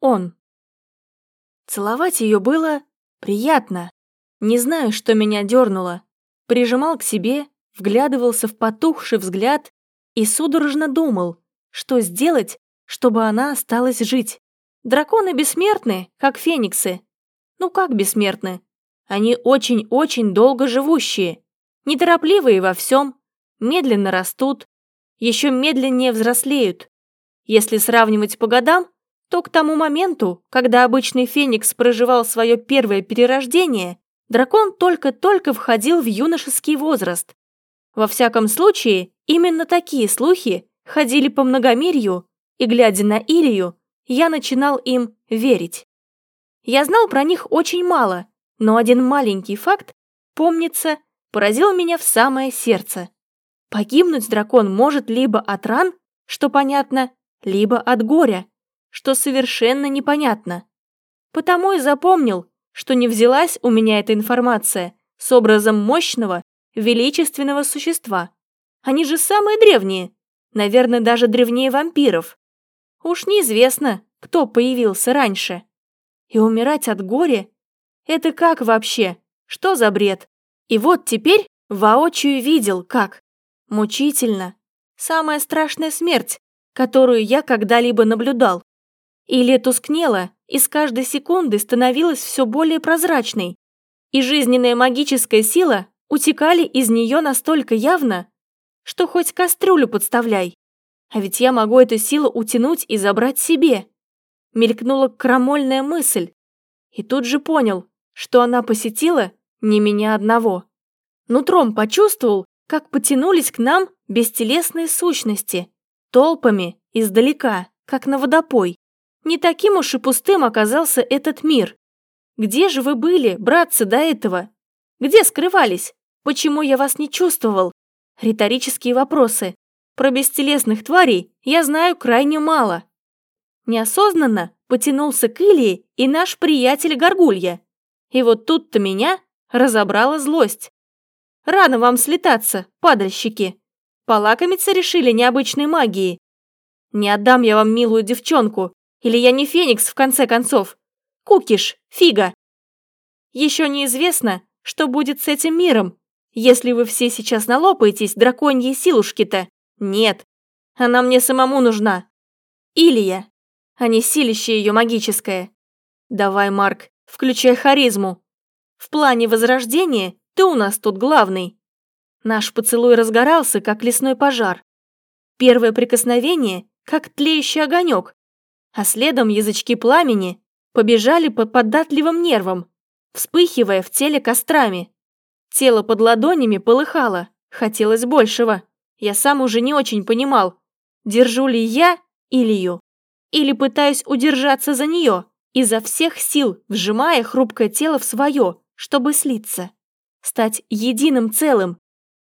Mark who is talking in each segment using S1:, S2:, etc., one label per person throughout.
S1: Он. Целовать ее было приятно. Не знаю, что меня дернуло. Прижимал к себе, вглядывался в потухший взгляд и судорожно думал, что сделать, чтобы она осталась жить. Драконы бессмертны, как фениксы. Ну как бессмертны? Они очень-очень долго живущие, неторопливые во всем, медленно растут, еще медленнее взрослеют. Если сравнивать по годам, то к тому моменту, когда обычный феникс проживал свое первое перерождение, дракон только-только входил в юношеский возраст. Во всяком случае, именно такие слухи ходили по многомирью, и, глядя на Илью, я начинал им верить. Я знал про них очень мало, но один маленький факт, помнится, поразил меня в самое сердце. Погибнуть дракон может либо от ран, что понятно, либо от горя, что совершенно непонятно. Потому и запомнил, что не взялась у меня эта информация с образом мощного, величественного существа. Они же самые древние, наверное, даже древнее вампиров. Уж неизвестно, кто появился раньше. И умирать от горя – это как вообще? Что за бред? И вот теперь воочию видел, как. Мучительно. Самая страшная смерть, которую я когда-либо наблюдал. Или тускнела и с каждой секунды становилась все более прозрачной, и жизненная магическая сила утекали из нее настолько явно, что хоть кастрюлю подставляй. А ведь я могу эту силу утянуть и забрать себе. Мелькнула крамольная мысль. И тут же понял, что она посетила не меня одного. Нутром почувствовал, как потянулись к нам бестелесные сущности, толпами, издалека, как на водопой. Не таким уж и пустым оказался этот мир. Где же вы были, братцы, до этого? Где скрывались? Почему я вас не чувствовал? Риторические вопросы. Про бестелесных тварей я знаю крайне мало. Неосознанно потянулся к Илии и наш приятель Горгулья. И вот тут-то меня разобрала злость. Рано вам слетаться, падальщики. Полакомиться решили необычной магией. Не отдам я вам милую девчонку, или я не феникс, в конце концов? Кукиш, фига. Еще неизвестно, что будет с этим миром, если вы все сейчас налопаетесь, драконьи силушки-то. Нет, она мне самому нужна. Илья, а не силище ее магическое. Давай, Марк, включай харизму. В плане возрождения ты у нас тут главный. Наш поцелуй разгорался, как лесной пожар. Первое прикосновение, как тлеющий огонек, а следом язычки пламени побежали по податливым нервам, вспыхивая в теле кострами. Тело под ладонями полыхало, хотелось большего. Я сам уже не очень понимал, держу ли я Илью, или пытаюсь удержаться за нее, изо всех сил вжимая хрупкое тело в свое, чтобы слиться, стать единым целым.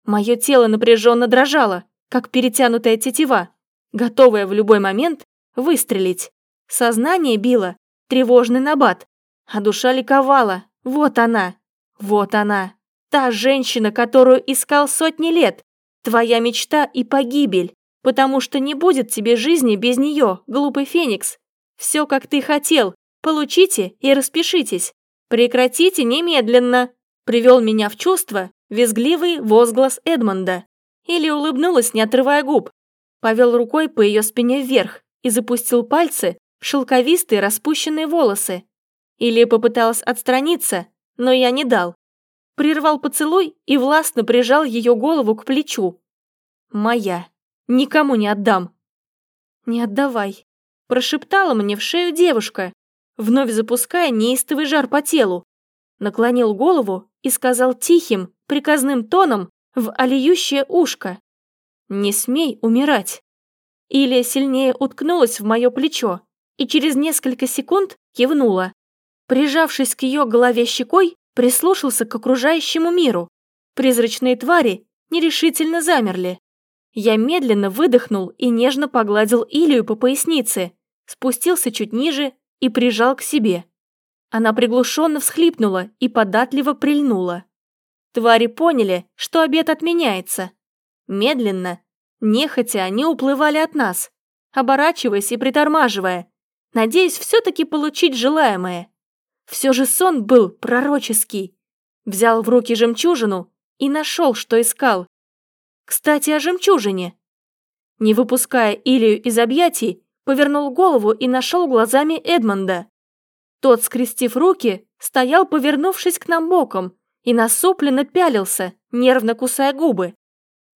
S1: Мое тело напряженно дрожало, как перетянутая тетива, готовая в любой момент выстрелить. Сознание било, тревожный набат, а душа ликовала. Вот она, вот она, та женщина, которую искал сотни лет, твоя мечта и погибель, потому что не будет тебе жизни без нее, глупый феникс. Все, как ты хотел, получите и распишитесь. Прекратите немедленно. Привел меня в чувство визгливый возглас Эдмонда. Или улыбнулась, не отрывая губ. Повел рукой по ее спине вверх, и запустил пальцы в шелковистые распущенные волосы. Или попыталась отстраниться, но я не дал. Прервал поцелуй и властно прижал ее голову к плечу. «Моя. Никому не отдам». «Не отдавай», – прошептала мне в шею девушка, вновь запуская неистовый жар по телу. Наклонил голову и сказал тихим, приказным тоном в алиющее ушко. «Не смей умирать». Илья сильнее уткнулась в мое плечо и через несколько секунд кивнула. Прижавшись к ее голове щекой, прислушался к окружающему миру. Призрачные твари нерешительно замерли. Я медленно выдохнул и нежно погладил Илью по пояснице, спустился чуть ниже и прижал к себе. Она приглушенно всхлипнула и податливо прильнула. Твари поняли, что обед отменяется. Медленно, Нехотя они уплывали от нас, оборачиваясь и притормаживая. надеясь все-таки получить желаемое. Все же сон был пророческий. Взял в руки жемчужину и нашел, что искал. Кстати, о жемчужине. Не выпуская Илью из объятий, повернул голову и нашел глазами Эдмонда. Тот, скрестив руки, стоял, повернувшись к нам боком, и насупленно пялился, нервно кусая губы.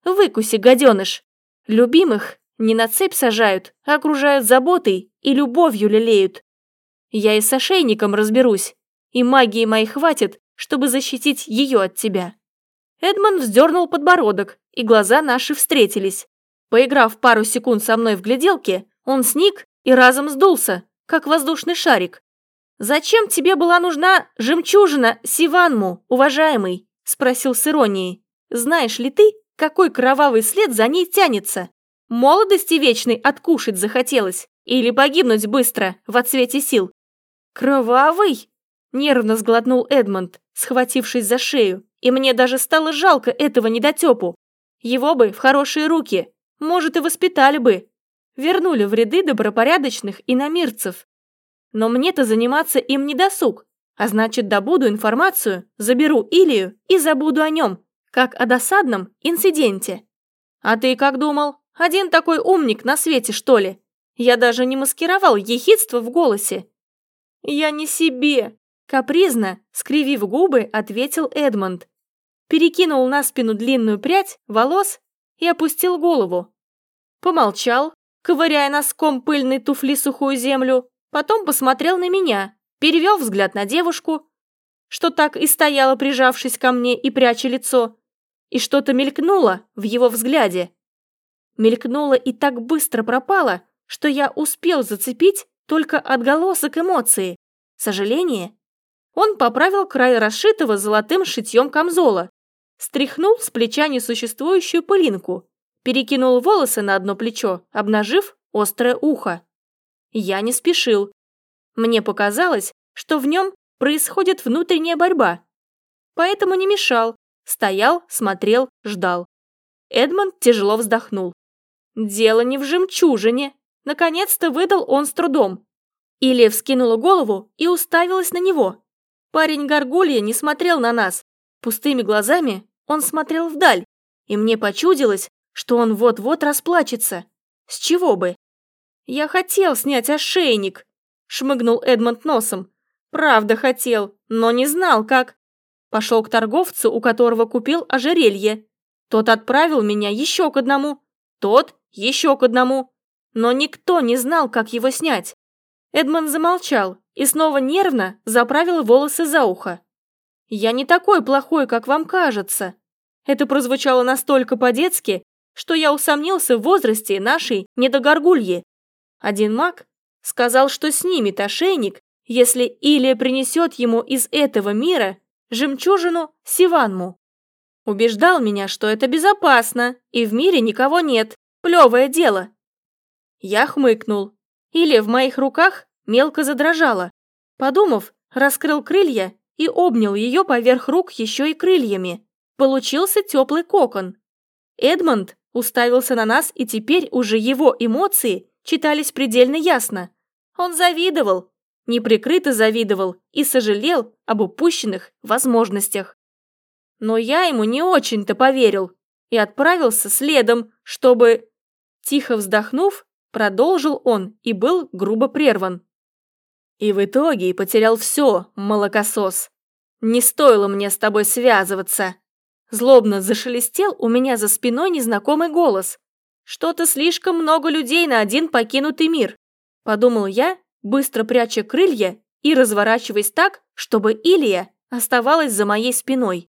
S1: «Выкуси, гаденыш! Любимых не на цепь сажают, а окружают заботой и любовью лелеют. Я и с ошейником разберусь, и магии моей хватит, чтобы защитить ее от тебя». Эдмон вздернул подбородок, и глаза наши встретились. Поиграв пару секунд со мной в гляделке, он сник и разом сдулся, как воздушный шарик. «Зачем тебе была нужна жемчужина Сиванму, уважаемый?» – спросил с иронией. «Знаешь ли ты, какой кровавый след за ней тянется? Молодости вечной откушать захотелось или погибнуть быстро в отсвете сил?» «Кровавый?» – нервно сглотнул Эдмонд, схватившись за шею, и мне даже стало жалко этого недотепу. Его бы в хорошие руки, может, и воспитали бы. Вернули в ряды добропорядочных иномирцев. Но мне-то заниматься им не досуг, а значит, добуду информацию, заберу Илью и забуду о нем, как о досадном инциденте. А ты как думал? Один такой умник на свете, что ли? Я даже не маскировал ехидство в голосе. Я не себе, капризно, скривив губы, ответил Эдмонд. Перекинул на спину длинную прядь волос и опустил голову. Помолчал, ковыряя носком пыльной туфли сухую землю, Потом посмотрел на меня, перевел взгляд на девушку, что так и стояла, прижавшись ко мне и пряча лицо, и что-то мелькнуло в его взгляде. Мелькнуло и так быстро пропало, что я успел зацепить только отголосок эмоции. Сожаление. Он поправил край расшитого золотым шитьем камзола, стряхнул с плеча несуществующую пылинку, перекинул волосы на одно плечо, обнажив острое ухо. Я не спешил. Мне показалось, что в нем происходит внутренняя борьба. Поэтому не мешал. Стоял, смотрел, ждал. Эдмонд тяжело вздохнул. «Дело не в жемчужине», — наконец-то выдал он с трудом. Илья вскинула голову и уставилась на него. Парень Горгулья не смотрел на нас. Пустыми глазами он смотрел вдаль, и мне почудилось, что он вот-вот расплачется. С чего бы? «Я хотел снять ошейник», — шмыгнул Эдмонд носом. «Правда хотел, но не знал, как». Пошел к торговцу, у которого купил ожерелье. Тот отправил меня еще к одному, тот еще к одному. Но никто не знал, как его снять. Эдмонд замолчал и снова нервно заправил волосы за ухо. «Я не такой плохой, как вам кажется». Это прозвучало настолько по-детски, что я усомнился в возрасте нашей недогоргульи. Один маг сказал, что снимет ошейник, если Илия принесет ему из этого мира жемчужину Сиванму. Убеждал меня, что это безопасно, и в мире никого нет. Плевое дело. Я хмыкнул. Илия в моих руках мелко задрожала. Подумав, раскрыл крылья и обнял ее поверх рук еще и крыльями. Получился теплый кокон. Эдмонд уставился на нас, и теперь уже его эмоции читались предельно ясно. Он завидовал, неприкрыто завидовал и сожалел об упущенных возможностях. Но я ему не очень-то поверил и отправился следом, чтобы... Тихо вздохнув, продолжил он и был грубо прерван. И в итоге потерял все, молокосос. Не стоило мне с тобой связываться. Злобно зашелестел у меня за спиной незнакомый голос, что-то слишком много людей на один покинутый мир, подумал я, быстро пряча крылья и разворачиваясь так, чтобы Илья оставалась за моей спиной.